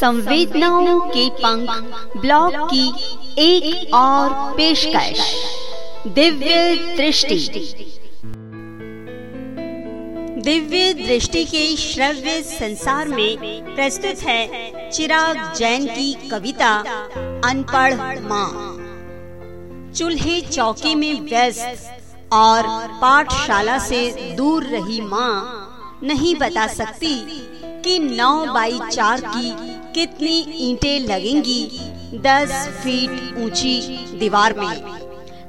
संवेदनाओं के पंख ब्लॉग की एक और पेशकश, दिव्य दृष्टि। दिव्य दृष्टि के श्रव्य संसार में प्रस्तुत है चिराग जैन की कविता, अनपढ़ माँ। चूल्हे चौके में व्यस्त और पाठशाला से दूर रही माँ, नहीं बता सकती कि नौ बाई चार की कितनी ईंटें लगेंगी? दस फीट ऊँची दीवार में।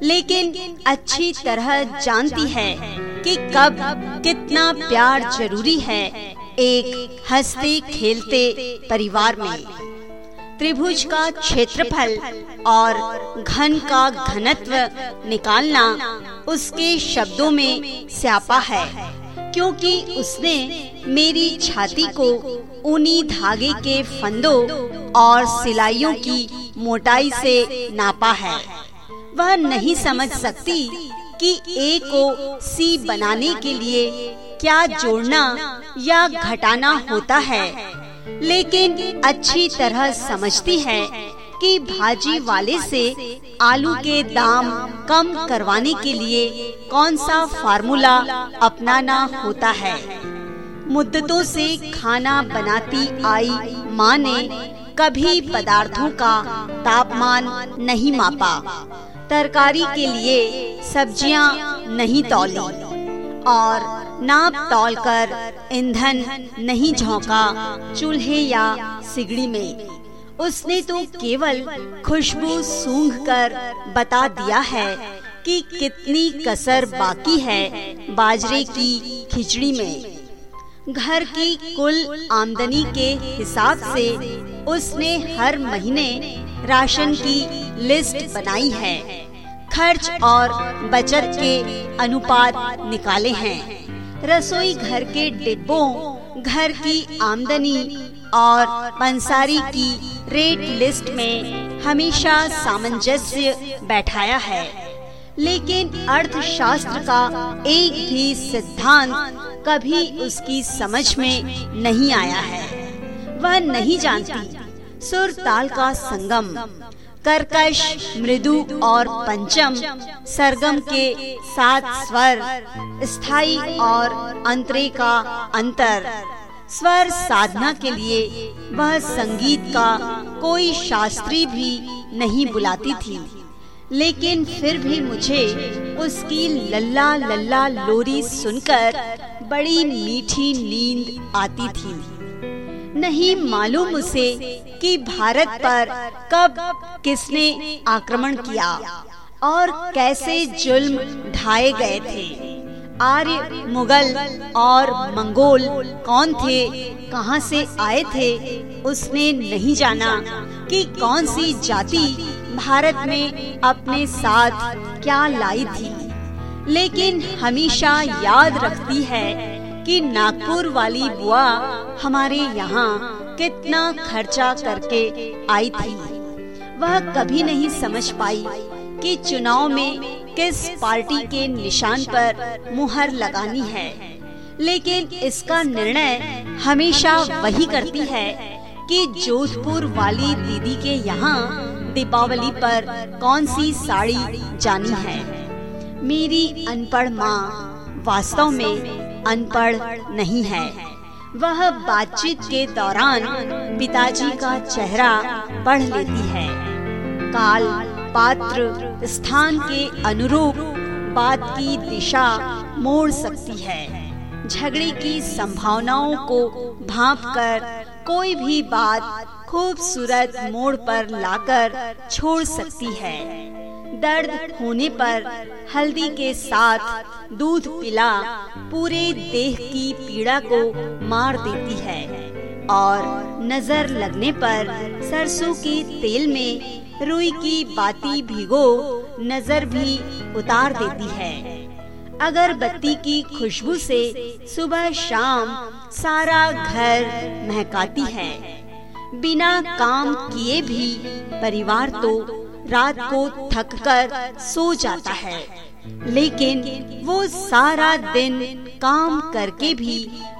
लेकिन अच्छी तरह जानती है कि कब कितना प्यार ज़रूरी है एक हँसते खेलते परिवार में। त्रिभुज का क्षेत्रफल और घन का घनत्व निकालना उसके शब्दों में स्यापा है, क्योंकि उसने मेरी छाती को ऊनी धागे के फंदों और सिलाइयों की मोटाई से नापा है। वह नहीं समझ सकती कि ए को सी बनाने के लिए क्या जोड़ना या घटाना होता है। लेकिन अच्छी तरह समझती है कि भाजी वाले से आलू के दाम कम करवाने के लिए कौन सा फार्मूला अपनाना होता है। मुद्दतों से खाना बनाती आई माँ ने कभी पदार्थों का तापमान नहीं मापा। तरकारी के लिए सब्ज़ियाँ नहीं तौली और नाप तौल कर ईंधन नहीं झोंका चूल्हे या सिगड़ी में। उसने तो केवल खुशबू सूंघ कर बता दिया है कि कितनी कसर बाकी है बाजरे की खिचड़ी में। घर की कुल आमदनी के हिसाब से उसने हर महीने राशन की लिस्ट बनाई है। खर्च और बचत के अनुपात निकाले हैं। रसोई घर के डिब्बों, घर की आमदनी और पंसारी की रेट लिस्ट में हमेशा सामंजस्य बैठाया है। लेकिन अर्थशास्त्र का एक भी सिद्धांत कभी उसकी समझ में नहीं आया है। वह नहीं जानती सुर ताल का संगम, कर्कश, मृदु और पंचम, सरगम के सात स्वर, स्थायी और अंतरे का अंतर। स्वर साधना के लिए वह संगीत का कोई शास्त्री भी नहीं बुलाती थी। लेकिन फिर भी मुझे उसकी लल्ला लल्ला लोरी सुनकर बड़ी मीठी नींद आती थी। नहीं मालूम उसे कि भारत पर कब किसने आक्रमण किया और कैसे जुल्म ढाए गए थे। आर्य मुगल और मंगोल कौन थे, कहाँ से आए थे, उसने नहीं जाना कि कौन सी जाति भारत में अपने साथ क्या लाई थी? लेकिन हमेशा याद रखती है कि नागपुर वाली बुआ हमारे यहाँ कितना खर्चा करके आई थी। वह कभी नहीं समझ पाई कि चुनाव में किस पार्टी के निशान पर मुहर लगानी है। लेकिन इसका निर्णय हमेशा वही करती है कि जोधपुर वाली दीदी के यहाँ दीपावली पर कौन सी साड़ी जानी है? मेरी अनपढ़ माँ वास्तव में अनपढ़ नहीं है। वह बातचीत के दौरान पिताजी का चेहरा पढ़ लेती है। काल पात्र स्थान के अनुरूप बात की दिशा मोड़ सकती है। झगड़े की संभावनाओं को भाप कर कोई भी बात खूबसूरत मोड़ पर लाकर छोड़ सकती है। दर्द होने पर हल्दी के साथ दूध पिला पूरे देह की पीड़ा को मार देती है और नज़र लगने पर सरसों के तेल में रुई की बाती भिगो नज़र भी उतार देती है। अगर बत्ती की खुशबू से सुबह शाम सारा घर महकाती है। बिना काम किए भी परिवार तो रात को थक कर सो जाता है। लेकिन वो सारा दिन काम करके भी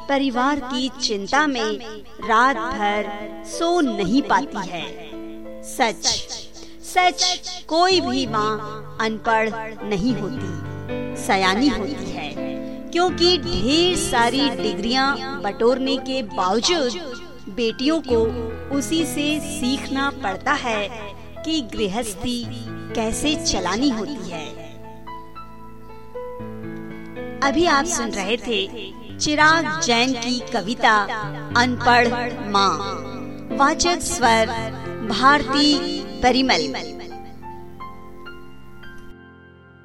परिवार की चिंता में रात भर सो नहीं पाती है। सच सच कोई भी माँ अनपढ़ नहीं होती, सयानी होती है, क्योंकि ढेर सारी डिग्रियाँ बटोरने के बावजूद बेटियों को उसी से सीखना पड़ता है कि गृहस्थी कैसे चलानी होती है। अभी आप सुन रहे थे चिराग जैन की कविता अनपढ़ माँ, वाचक स्वर, भारती परिमल।